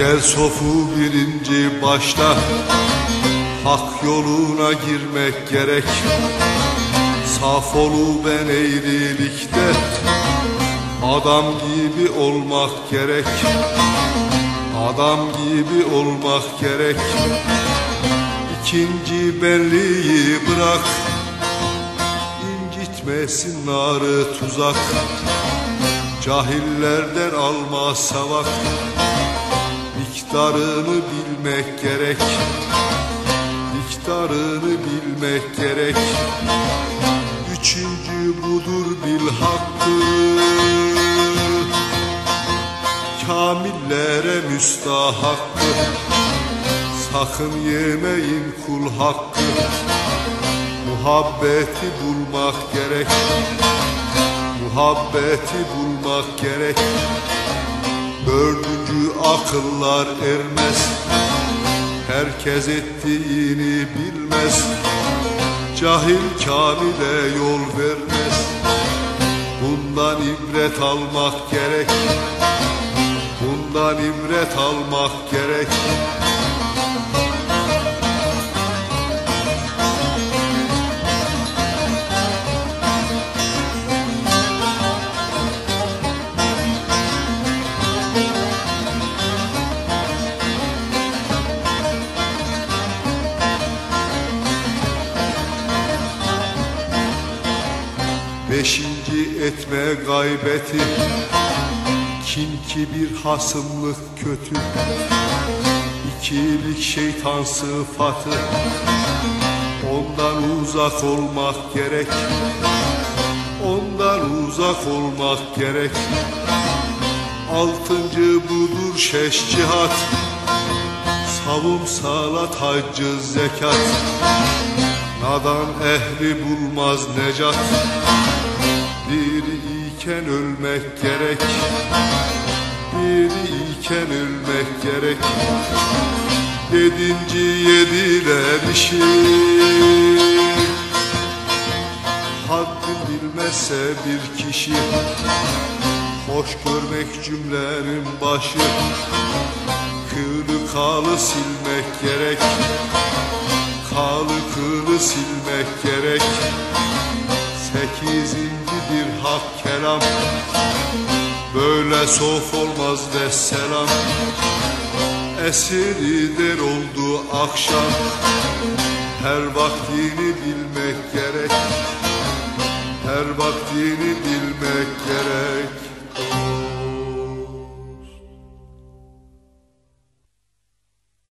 Gel sofu birinci başta. Hak yoluna girmek gerek. Saf olu ben eğrilikte. Adam gibi olmak gerek. Adam gibi olmak gerek. İkinci belliği bırak. İncitmesin narı tuzak. Cahillerden alma savak Miktarını bilmek gerek. Miktarını bilmek gerek. Üçüncü budur bil hakkı. Kamillere müstahakkı. Sakın yemeyin kul hakkı. Muhabbeti bulmak gerek. Muhabbeti bulmak gerek Dördüncü akıllar ermez. Herkes ettiğini bilmez. Cahil kamile yol vermez. Bundan ibret almak gerek. Bundan ibret almak gerek Beşinci etme gaybeti. Kin kibir hasımlık kötü İkilik şeytan sıfatı. Ondan uzak olmak gerek Ondan uzak olmak gerek. Altıncı budur şeş cihat Savun salat haccı zekat. Nadan ehli bulmaz necat Diri iken ölmek gerek. Diri iken ölmek gerek. Yedinci yediler işi. Haddin bilmezse bir kişi. Hoş görmek cümlenin başı. Kılı kalı silmek gerek. Kalı kılı silmek hak kelam Böyle sof olmaz ve selam. Esiri der oldu akşam Her vaktini bilmek gerek. Her vaktini bilmek gerek